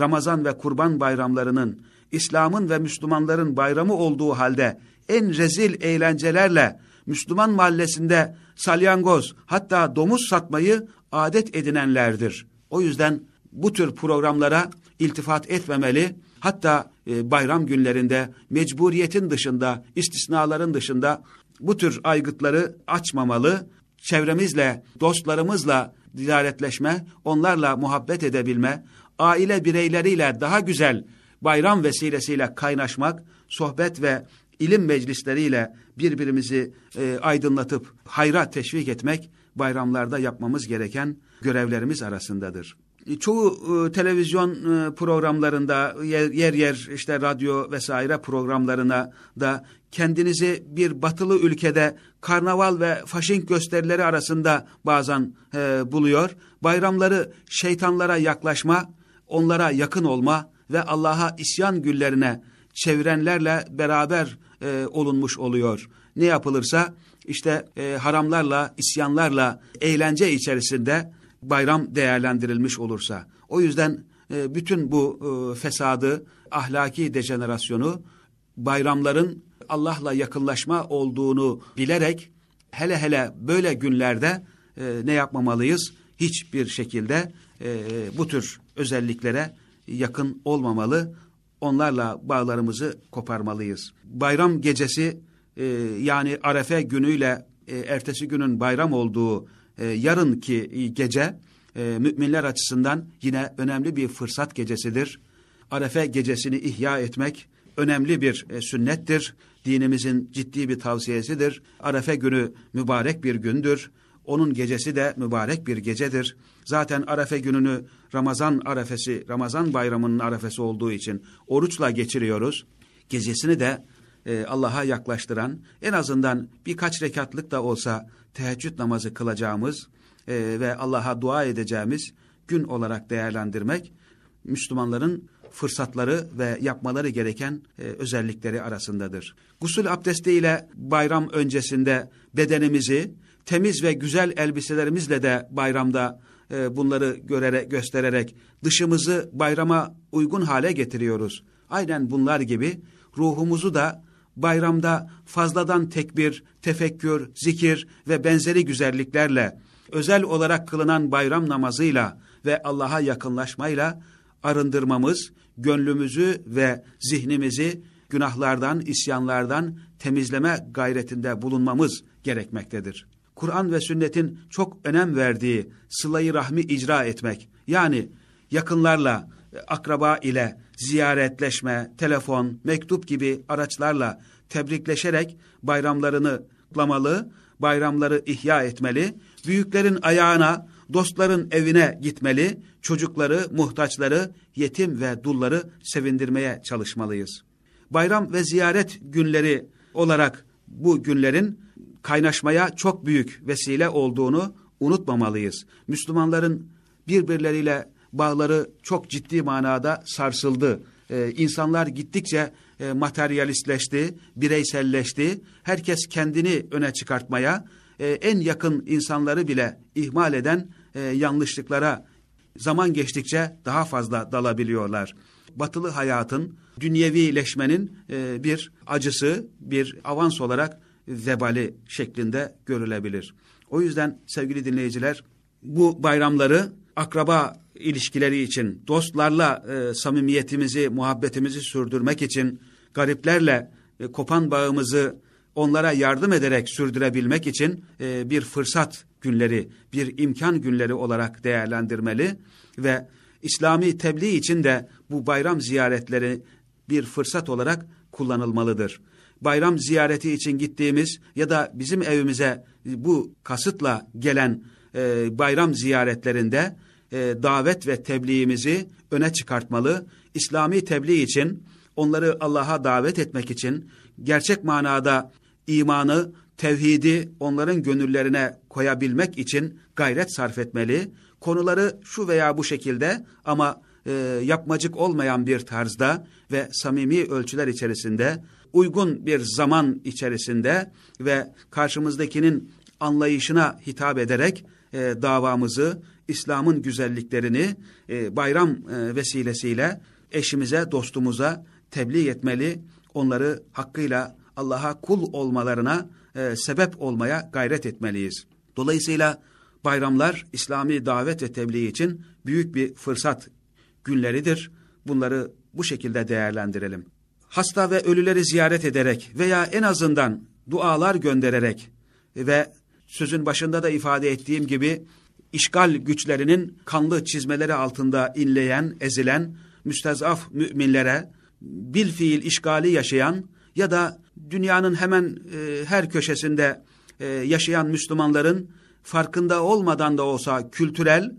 Ramazan ve Kurban bayramlarının İslam'ın ve Müslümanların bayramı olduğu halde en rezil eğlencelerle Müslüman mahallesinde salyangoz hatta domuz satmayı adet edinenlerdir. O yüzden bu tür programlara iltifat etmemeli, hatta e, bayram günlerinde mecburiyetin dışında, istisnaların dışında bu tür aygıtları açmamalı, çevremizle, dostlarımızla ziyaretleşme, onlarla muhabbet edebilme, aile bireyleriyle daha güzel bayram vesilesiyle kaynaşmak, sohbet ve ilim meclisleriyle birbirimizi e, aydınlatıp hayra teşvik etmek bayramlarda yapmamız gereken görevlerimiz arasındadır. E, çoğu e, televizyon e, programlarında yer, yer yer işte radyo vesaire programlarına da kendinizi bir batılı ülkede karnaval ve faşink gösterileri arasında bazen e, buluyor. Bayramları şeytanlara yaklaşma, onlara yakın olma ve Allah'a isyan güllerine çevirenlerle beraber e, olunmuş oluyor. Ne yapılırsa işte e, haramlarla, isyanlarla, eğlence içerisinde bayram değerlendirilmiş olursa. O yüzden e, bütün bu e, fesadı, ahlaki dejenerasyonu bayramların Allah'la yakınlaşma olduğunu bilerek hele hele böyle günlerde e, ne yapmamalıyız? Hiçbir şekilde e, bu tür özelliklere yakın olmamalı, onlarla bağlarımızı koparmalıyız. Bayram gecesi e, yani Arefe günüyle e, ertesi günün bayram olduğu e, yarınki gece e, müminler açısından yine önemli bir fırsat gecesidir. Arefe gecesini ihya etmek önemli bir e, sünnettir. Dinimizin ciddi bir tavsiyesidir. Arefe günü mübarek bir gündür. Onun gecesi de mübarek bir gecedir. Zaten Arefe gününü Ramazan arefesi, Ramazan bayramının arefesi olduğu için oruçla geçiriyoruz. Gecesini de e, Allah'a yaklaştıran, en azından birkaç rekatlık da olsa teheccüd namazı kılacağımız e, ve Allah'a dua edeceğimiz gün olarak değerlendirmek, Müslümanların fırsatları ve yapmaları gereken e, özellikleri arasındadır. Gusül abdestiyle bayram öncesinde bedenimizi temiz ve güzel elbiselerimizle de bayramda e, bunları görerek, göstererek dışımızı bayrama uygun hale getiriyoruz. Aynen bunlar gibi ruhumuzu da bayramda fazladan tekbir, tefekkür, zikir ve benzeri güzelliklerle, özel olarak kılınan bayram namazıyla ve Allah'a yakınlaşmayla arındırmamız, gönlümüzü ve zihnimizi günahlardan, isyanlardan temizleme gayretinde bulunmamız gerekmektedir. Kur'an ve sünnetin çok önem verdiği sılayı rahmi icra etmek, yani yakınlarla, akraba ile ziyaretleşme, telefon, mektup gibi araçlarla tebrikleşerek bayramlarını kutlamalı, bayramları ihya etmeli, büyüklerin ayağına, dostların evine gitmeli, çocukları, muhtaçları, yetim ve dulları sevindirmeye çalışmalıyız. Bayram ve ziyaret günleri olarak bu günlerin kaynaşmaya çok büyük vesile olduğunu unutmamalıyız. Müslümanların birbirleriyle bağları çok ciddi manada sarsıldı. Ee, insanlar gittikçe e, materyalistleşti, bireyselleşti. Herkes kendini öne çıkartmaya, e, en yakın insanları bile ihmal eden e, yanlışlıklara zaman geçtikçe daha fazla dalabiliyorlar. Batılı hayatın, dünyevileşmenin e, bir acısı, bir avans olarak vebali şeklinde görülebilir. O yüzden sevgili dinleyiciler, bu bayramları akraba ilişkileri için, dostlarla e, samimiyetimizi, muhabbetimizi sürdürmek için, gariplerle e, kopan bağımızı onlara yardım ederek sürdürebilmek için e, bir fırsat günleri, bir imkan günleri olarak değerlendirmeli ve İslami tebliğ için de bu bayram ziyaretleri bir fırsat olarak kullanılmalıdır. Bayram ziyareti için gittiğimiz ya da bizim evimize bu kasıtla gelen e, bayram ziyaretlerinde e, davet ve tebliğimizi öne çıkartmalı. İslami tebliğ için, onları Allah'a davet etmek için, gerçek manada imanı, tevhidi onların gönüllerine koyabilmek için gayret sarf etmeli. Konuları şu veya bu şekilde ama e, yapmacık olmayan bir tarzda ve samimi ölçüler içerisinde, uygun bir zaman içerisinde ve karşımızdakinin anlayışına hitap ederek e, davamızı, İslam'ın güzelliklerini e, bayram e, vesilesiyle eşimize, dostumuza tebliğ etmeli, onları hakkıyla Allah'a kul olmalarına e, sebep olmaya gayret etmeliyiz. Dolayısıyla bayramlar İslami davet ve tebliğ için büyük bir fırsat günleridir. Bunları bu şekilde değerlendirelim. Hasta ve ölüleri ziyaret ederek veya en azından dualar göndererek ve sözün başında da ifade ettiğim gibi işgal güçlerinin kanlı çizmeleri altında inleyen, ezilen, müstezaf müminlere bil fiil işgali yaşayan ya da dünyanın hemen e, her köşesinde e, yaşayan Müslümanların farkında olmadan da olsa kültürel,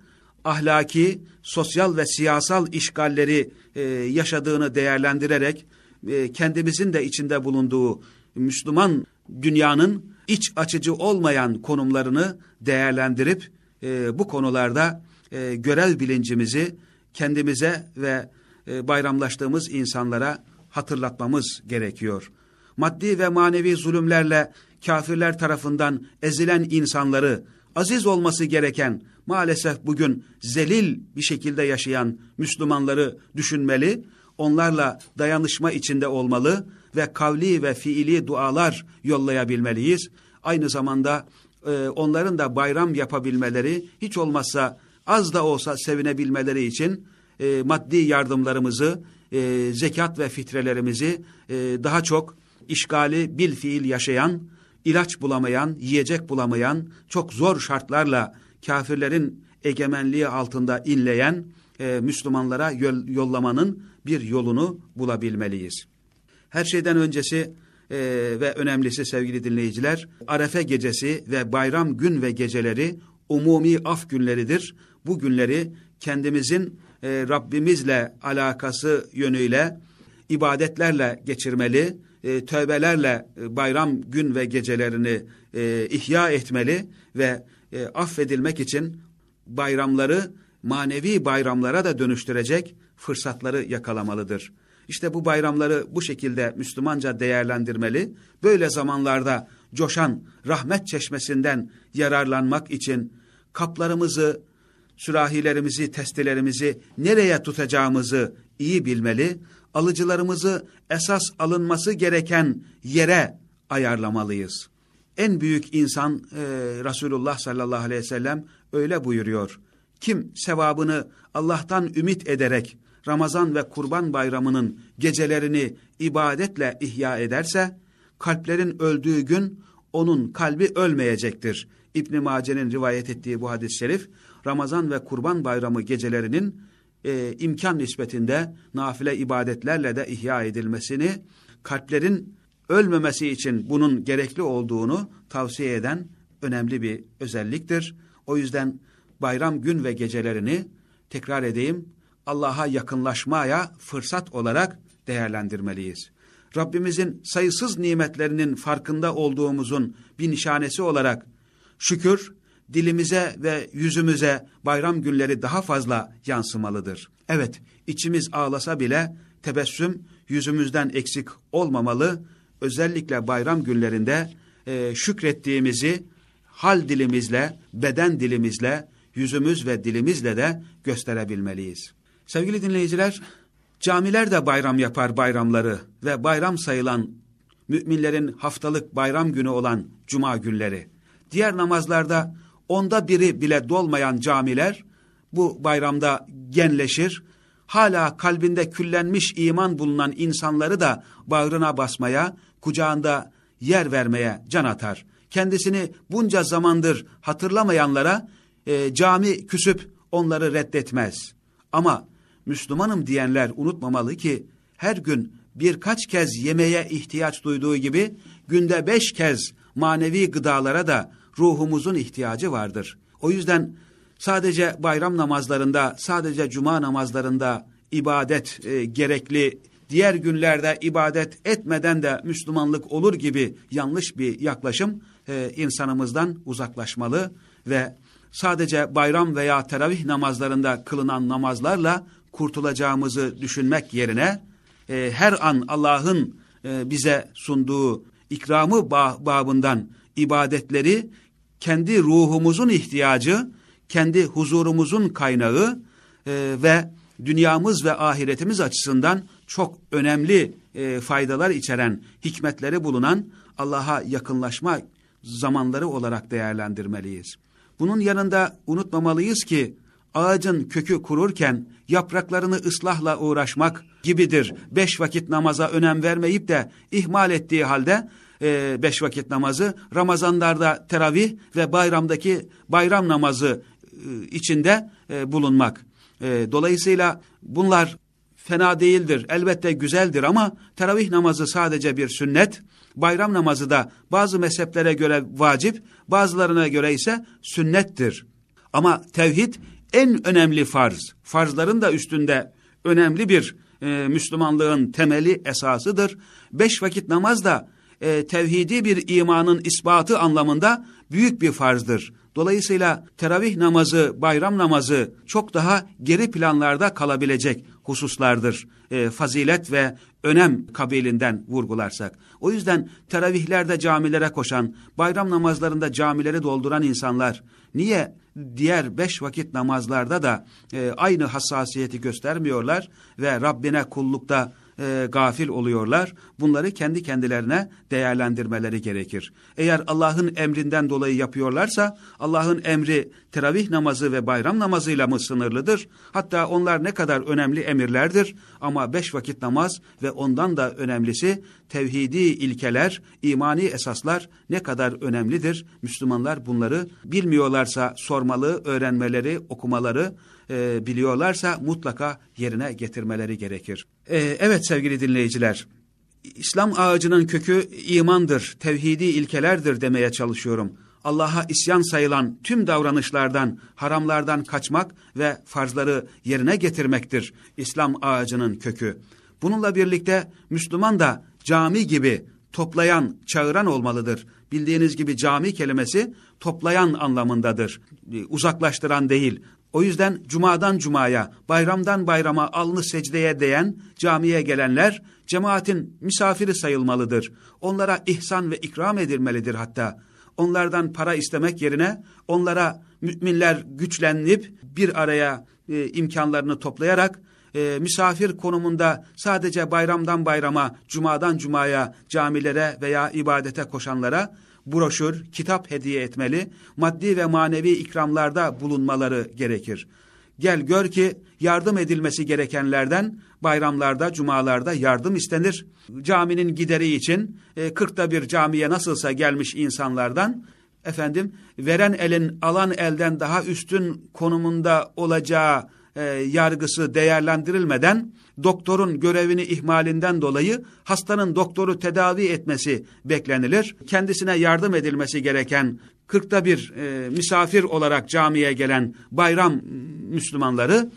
ahlaki, sosyal ve siyasal işgalleri e, yaşadığını değerlendirerek e, kendimizin de içinde bulunduğu Müslüman dünyanın iç açıcı olmayan konumlarını değerlendirip e, bu konularda e, görev bilincimizi kendimize ve e, bayramlaştığımız insanlara hatırlatmamız gerekiyor. Maddi ve manevi zulümlerle kafirler tarafından ezilen insanları, aziz olması gereken, maalesef bugün zelil bir şekilde yaşayan Müslümanları düşünmeli, onlarla dayanışma içinde olmalı ve kavli ve fiili dualar yollayabilmeliyiz. Aynı zamanda e, onların da bayram yapabilmeleri, hiç olmazsa az da olsa sevinebilmeleri için e, maddi yardımlarımızı, e, zekat ve fitrelerimizi e, daha çok işgali bil fiil yaşayan, ilaç bulamayan, yiyecek bulamayan, çok zor şartlarla kafirlerin egemenliği altında inleyen e, Müslümanlara yol, yollamanın bir yolunu bulabilmeliyiz. Her şeyden öncesi e, ve önemlisi sevgili dinleyiciler, Arefe gecesi ve bayram gün ve geceleri umumi af günleridir. Bu günleri kendimizin e, Rabbimizle alakası yönüyle ibadetlerle geçirmeli, e, tövbelerle e, bayram gün ve gecelerini e, ihya etmeli ve e, affedilmek için bayramları manevi bayramlara da dönüştürecek fırsatları yakalamalıdır. İşte bu bayramları bu şekilde Müslümanca değerlendirmeli. Böyle zamanlarda coşan rahmet çeşmesinden yararlanmak için kaplarımızı, sürahilerimizi, testilerimizi nereye tutacağımızı iyi bilmeli. alıcılarımızı esas alınması gereken yere ayarlamalıyız. En büyük insan e, Resulullah sallallahu aleyhi ve sellem öyle buyuruyor. Kim sevabını Allah'tan ümit ederek Ramazan ve Kurban Bayramı'nın gecelerini ibadetle ihya ederse, kalplerin öldüğü gün onun kalbi ölmeyecektir. İbn Mace'nin rivayet ettiği bu hadis-i şerif, Ramazan ve Kurban Bayramı gecelerinin e, imkan nispetinde nafile ibadetlerle de ihya edilmesini, kalplerin ölmemesi için bunun gerekli olduğunu tavsiye eden önemli bir özelliktir. O yüzden bayram gün ve gecelerini tekrar edeyim Allah'a yakınlaşmaya fırsat olarak değerlendirmeliyiz. Rabbimizin sayısız nimetlerinin farkında olduğumuzun bir nişanesi olarak şükür dilimize ve yüzümüze bayram günleri daha fazla yansımalıdır. Evet, içimiz ağlasa bile tebessüm yüzümüzden eksik olmamalı. Özellikle bayram günlerinde e, şükrettiğimizi hal dilimizle, beden dilimizle, yüzümüz ve dilimizle de gösterebilmeliyiz. Sevgili dinleyiciler, camiler de bayram yapar bayramları ve bayram sayılan müminlerin haftalık bayram günü olan cuma günleri. Diğer namazlarda onda biri bile dolmayan camiler bu bayramda genleşir. Hala kalbinde küllenmiş iman bulunan insanları da bağrına basmaya, kucağında yer vermeye can atar. Kendisini bunca zamandır hatırlamayanlara e, cami küsüp onları reddetmez. Ama Müslümanım diyenler unutmamalı ki her gün birkaç kez yemeğe ihtiyaç duyduğu gibi günde beş kez manevi gıdalara da ruhumuzun ihtiyacı vardır. O yüzden sadece bayram namazlarında, sadece cuma namazlarında ibadet e, gerekli, diğer günlerde ibadet etmeden de Müslümanlık olur gibi yanlış bir yaklaşım e, insanımızdan uzaklaşmalı ve sadece bayram veya teravih namazlarında kılınan namazlarla kurtulacağımızı düşünmek yerine e, her an Allah'ın e, bize sunduğu ikramı babından ibadetleri kendi ruhumuzun ihtiyacı, kendi huzurumuzun kaynağı e, ve dünyamız ve ahiretimiz açısından çok önemli e, faydalar içeren, hikmetleri bulunan Allah'a yakınlaşma zamanları olarak değerlendirmeliyiz. Bunun yanında unutmamalıyız ki ağacın kökü kururken yapraklarını ıslahla uğraşmak gibidir. Beş vakit namaza önem vermeyip de ihmal ettiği halde e, beş vakit namazı Ramazanlarda teravih ve bayramdaki bayram namazı e, içinde e, bulunmak. E, dolayısıyla bunlar fena değildir, elbette güzeldir ama teravih namazı sadece bir sünnet, bayram namazı da bazı mezheplere göre vacip, bazılarına göre ise sünnettir. Ama tevhid en önemli farz, farzların da üstünde önemli bir e, Müslümanlığın temeli esasıdır. Beş vakit namaz da e, tevhidi bir imanın ispatı anlamında büyük bir farzdır. Dolayısıyla teravih namazı, bayram namazı çok daha geri planlarda kalabilecek hususlardır. E, fazilet ve önem kabilinden vurgularsak. O yüzden teravihlerde camilere koşan, bayram namazlarında camileri dolduran insanlar niye diğer beş vakit namazlarda da e, aynı hassasiyeti göstermiyorlar ve Rabbine kullukta e, gafil oluyorlar. Bunları kendi kendilerine değerlendirmeleri gerekir. Eğer Allah'ın emrinden dolayı yapıyorlarsa Allah'ın emri teravih namazı ve bayram namazıyla mı sınırlıdır? Hatta onlar ne kadar önemli emirlerdir ama beş vakit namaz ve ondan da önemlisi tevhidi ilkeler, imani esaslar ne kadar önemlidir? Müslümanlar bunları bilmiyorlarsa sormalı, öğrenmeleri, okumaları, e, biliyorlarsa mutlaka yerine getirmeleri gerekir. E, evet sevgili dinleyiciler, İslam ağacının kökü imandır, tevhidi ilkelerdir demeye çalışıyorum. Allah'a isyan sayılan tüm davranışlardan, haramlardan kaçmak ve farzları yerine getirmektir İslam ağacının kökü. Bununla birlikte Müslüman da cami gibi toplayan, çağıran olmalıdır. Bildiğiniz gibi cami kelimesi toplayan anlamındadır. Uzaklaştıran değil, o yüzden cumadan cumaya, bayramdan bayrama alnı secdeye değen camiye gelenler cemaatin misafiri sayılmalıdır. Onlara ihsan ve ikram edilmelidir hatta. Onlardan para istemek yerine onlara müminler güçlenip bir araya e, imkanlarını toplayarak e, misafir konumunda sadece bayramdan bayrama, cumadan cumaya, camilere veya ibadete koşanlara broşür, kitap hediye etmeli, maddi ve manevi ikramlarda bulunmaları gerekir. Gel gör ki yardım edilmesi gerekenlerden bayramlarda, cumalarda yardım istenir. Caminin gideri için e, 40'ta bir camiye nasılsa gelmiş insanlardan efendim veren elin alan elden daha üstün konumunda olacağı e, yargısı değerlendirilmeden doktorun görevini ihmalinden dolayı hastanın doktoru tedavi etmesi beklenilir. Kendisine yardım edilmesi gereken kırkta bir e, misafir olarak camiye gelen bayram Müslümanları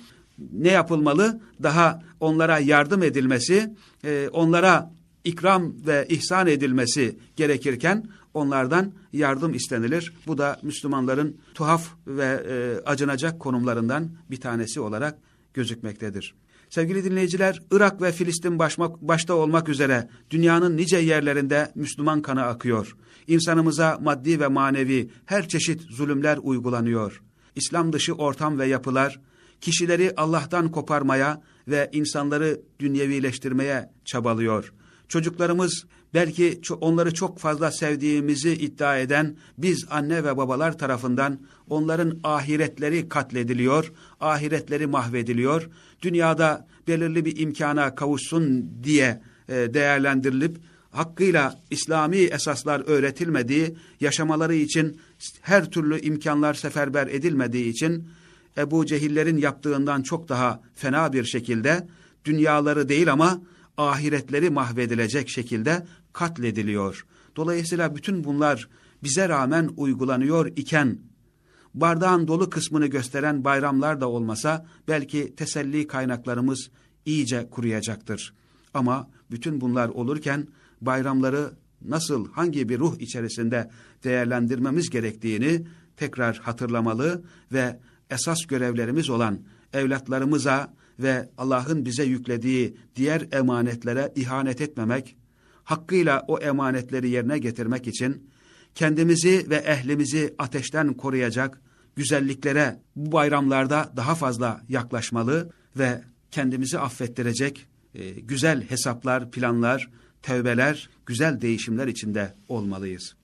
ne yapılmalı? Daha onlara yardım edilmesi, e, onlara ikram ve ihsan edilmesi gerekirken onlardan yardım istenilir. Bu da Müslümanların tuhaf ve e, acınacak konumlarından bir tanesi olarak gözükmektedir. Sevgili dinleyiciler, Irak ve Filistin başmak, başta olmak üzere dünyanın nice yerlerinde Müslüman kanı akıyor. İnsanımıza maddi ve manevi her çeşit zulümler uygulanıyor. İslam dışı ortam ve yapılar, kişileri Allah'tan koparmaya ve insanları dünyevileştirmeye çabalıyor. Çocuklarımız belki onları çok fazla sevdiğimizi iddia eden biz anne ve babalar tarafından onların ahiretleri katlediliyor, ahiretleri mahvediliyor. Dünyada belirli bir imkana kavuşsun diye e, değerlendirilip hakkıyla İslami esaslar öğretilmediği, yaşamaları için her türlü imkanlar seferber edilmediği için Ebu Cehillerin yaptığından çok daha fena bir şekilde dünyaları değil ama ahiretleri mahvedilecek şekilde katlediliyor. Dolayısıyla bütün bunlar bize rağmen uygulanıyor iken bardağın dolu kısmını gösteren bayramlar da olmasa belki teselli kaynaklarımız iyice kuruyacaktır. Ama bütün bunlar olurken bayramları nasıl, hangi bir ruh içerisinde değerlendirmemiz gerektiğini tekrar hatırlamalı ve esas görevlerimiz olan evlatlarımıza ve Allah'ın bize yüklediği diğer emanetlere ihanet etmemek, hakkıyla o emanetleri yerine getirmek için kendimizi ve ehlimizi ateşten koruyacak güzelliklere bu bayramlarda daha fazla yaklaşmalı ve kendimizi affettirecek e, güzel hesaplar, planlar, tevbeler, güzel değişimler içinde olmalıyız.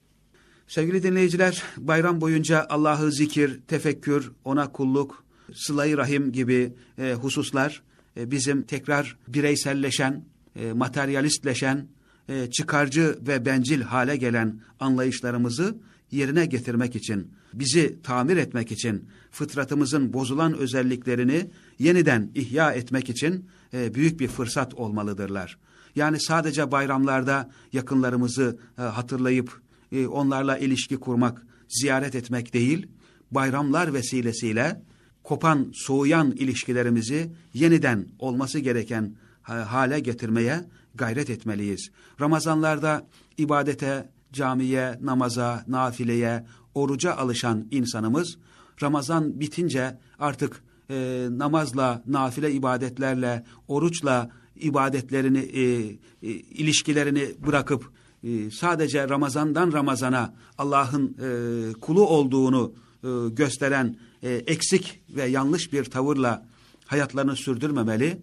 Sevgili dinleyiciler, bayram boyunca Allah'ı zikir, tefekkür, ona kulluk, sıla rahim gibi e, hususlar e, bizim tekrar bireyselleşen, e, materyalistleşen, e, çıkarcı ve bencil hale gelen anlayışlarımızı yerine getirmek için, bizi tamir etmek için, fıtratımızın bozulan özelliklerini yeniden ihya etmek için e, büyük bir fırsat olmalıdırlar. Yani sadece bayramlarda yakınlarımızı e, hatırlayıp e, onlarla ilişki kurmak, ziyaret etmek değil, bayramlar vesilesiyle kopan, soğuyan ilişkilerimizi yeniden olması gereken hale getirmeye gayret etmeliyiz. Ramazanlarda ibadete, camiye, namaza, nafileye, oruca alışan insanımız Ramazan bitince artık e, namazla, nafile ibadetlerle, oruçla ibadetlerini, e, e, ilişkilerini bırakıp e, sadece Ramazandan Ramazana Allah'ın e, kulu olduğunu e, gösteren e, eksik ve yanlış bir tavırla hayatlarını sürdürmemeli.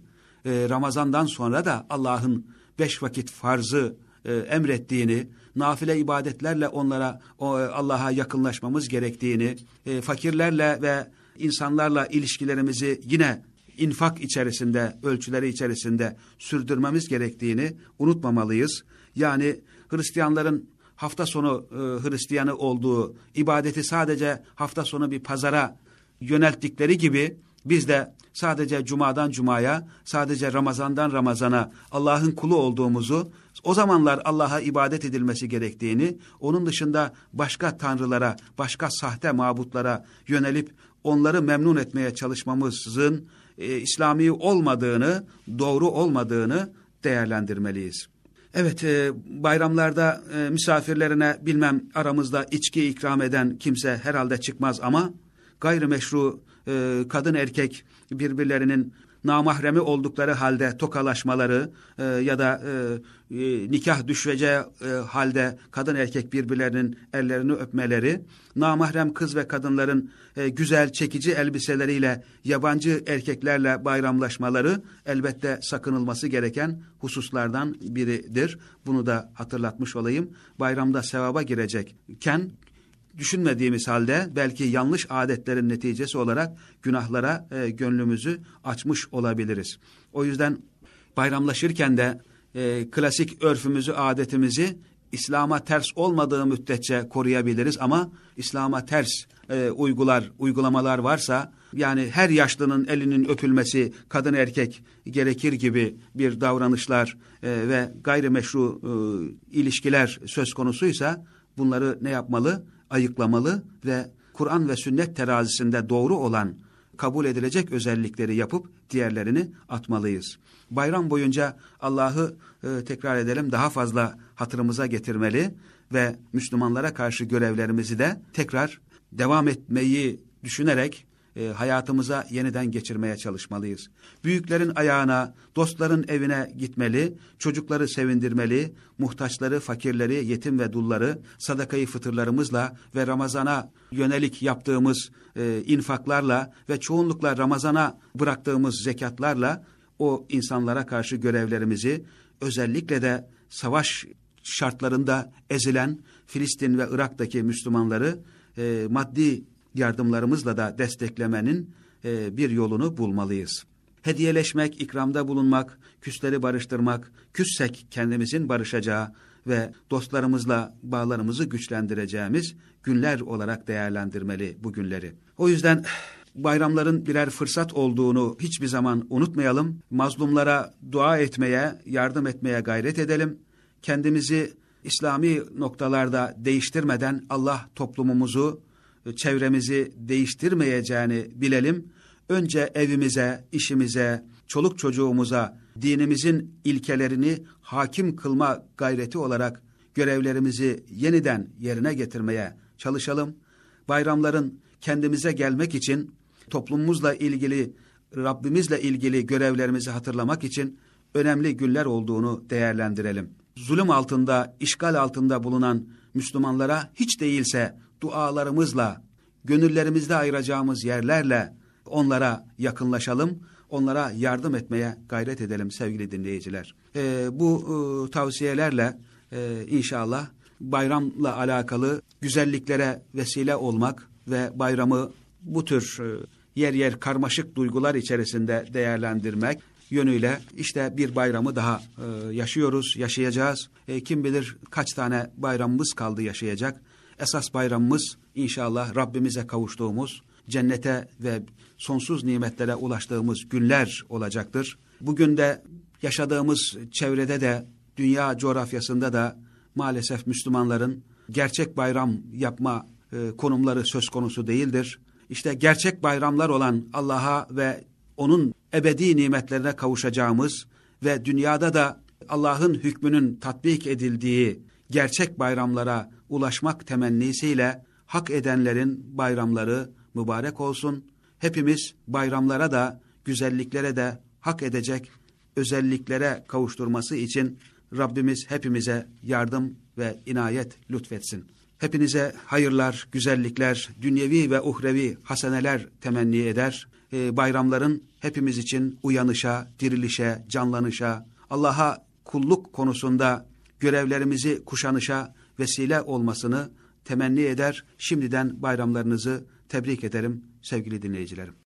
E, Ramazandan sonra da Allah'ın beş vakit farzı e, emrettiğini, nafile ibadetlerle onlara Allah'a yakınlaşmamız gerektiğini, e, fakirlerle ve insanlarla ilişkilerimizi yine infak içerisinde, ölçüleri içerisinde sürdürmemiz gerektiğini unutmamalıyız. Yani Hristiyanların hafta sonu e, Hristiyanı olduğu, ibadeti sadece hafta sonu bir pazara yönelttikleri gibi biz de sadece cumadan cumaya, sadece Ramazandan Ramazana Allah'ın kulu olduğumuzu, o zamanlar Allah'a ibadet edilmesi gerektiğini, onun dışında başka tanrılara, başka sahte mabutlara yönelip onları memnun etmeye çalışmamızın e, İslami olmadığını, doğru olmadığını değerlendirmeliyiz. Evet e, bayramlarda e, misafirlerine bilmem aramızda içki ikram eden kimse herhalde çıkmaz ama gayrimeşru e, kadın erkek birbirlerinin namahremi oldukları halde tokalaşmaları e, ya da e, e, nikah düşeceği e, halde kadın erkek birbirlerinin ellerini öpmeleri, namahrem kız ve kadınların e, güzel çekici elbiseleriyle yabancı erkeklerle bayramlaşmaları elbette sakınılması gereken hususlardan biridir. Bunu da hatırlatmış olayım. Bayramda sevaba girecekken düşünmediğimiz halde belki yanlış adetlerin neticesi olarak günahlara e, gönlümüzü açmış olabiliriz. O yüzden bayramlaşırken de e, klasik örfümüzü, adetimizi İslam'a ters olmadığı müddetçe koruyabiliriz ama İslam'a ters e, uygular, uygulamalar varsa yani her yaşlının elinin öpülmesi kadın erkek gerekir gibi bir davranışlar e, ve gayrimeşru e, ilişkiler söz konusuysa bunları ne yapmalı? Ayıklamalı ve Kur'an ve sünnet terazisinde doğru olan kabul edilecek özellikleri yapıp diğerlerini atmalıyız. Bayram boyunca Allah'ı e, tekrar edelim daha fazla hatırımıza getirmeli ve Müslümanlara karşı görevlerimizi de tekrar devam etmeyi düşünerek e, hayatımıza yeniden geçirmeye çalışmalıyız. Büyüklerin ayağına, dostların evine gitmeli, çocukları sevindirmeli, muhtaçları, fakirleri, yetim ve dulları sadakayı fıtırlarımızla ve Ramazan'a yönelik yaptığımız e, infaklarla ve çoğunlukla Ramazan'a bıraktığımız zekatlarla o insanlara karşı görevlerimizi özellikle de savaş şartlarında ezilen Filistin ve Irak'taki Müslümanları e, maddi yardımlarımızla da desteklemenin e, bir yolunu bulmalıyız. Hediyeleşmek, ikramda bulunmak, küsleri barıştırmak, küssek kendimizin barışacağı ve dostlarımızla bağlarımızı güçlendireceğimiz günler olarak değerlendirmeli bu günleri. O yüzden bayramların birer fırsat olduğunu hiçbir zaman unutmayalım. Mazlumlara dua etmeye, yardım etmeye gayret edelim. Kendimizi İslami noktalarda değiştirmeden Allah toplumumuzu, çevremizi değiştirmeyeceğini bilelim. Önce evimize, işimize, çoluk çocuğumuza dinimizin ilkelerini hakim kılma gayreti olarak görevlerimizi yeniden yerine getirmeye çalışalım. Bayramların kendimize gelmek için toplumumuzla ilgili, Rabbimizle ilgili görevlerimizi hatırlamak için önemli günler olduğunu değerlendirelim. Zulüm altında, işgal altında bulunan Müslümanlara hiç değilse dualarımızla, gönüllerimizde ayıracağımız yerlerle onlara yakınlaşalım, onlara yardım etmeye gayret edelim sevgili dinleyiciler. Ee, bu e, tavsiyelerle e, inşallah bayramla alakalı güzelliklere vesile olmak ve bayramı bu tür e, yer yer karmaşık duygular içerisinde değerlendirmek yönüyle işte bir bayramı daha e, yaşıyoruz, yaşayacağız. E, kim bilir kaç tane bayramımız kaldı yaşayacak. Esas bayramımız inşallah Rabbimize kavuştuğumuz, cennete ve sonsuz nimetlere ulaştığımız günler olacaktır. Bugün de yaşadığımız çevrede de, dünya coğrafyasında da maalesef Müslümanların gerçek bayram yapma e, konumları söz konusu değildir. İşte gerçek bayramlar olan Allah'a ve onun ebedi nimetlerine kavuşacağımız ve dünyada da Allah'ın hükmünün tatbik edildiği gerçek bayramlara ulaşmak temennisiyle hak edenlerin bayramları mübarek olsun. Hepimiz bayramlara da güzelliklere de hak edecek özelliklere kavuşturması için Rabbimiz hepimize yardım ve inayet lütfetsin. Hepinize hayırlar, güzellikler, dünyevi ve uhrevi haseneler temenni eder. Ee, bayramların hepimiz için uyanışa, dirilişe, canlanışa, Allah'a kulluk konusunda görevlerimizi kuşanışa vesile olmasını temenni eder. Şimdiden bayramlarınızı tebrik ederim sevgili dinleyicilerim.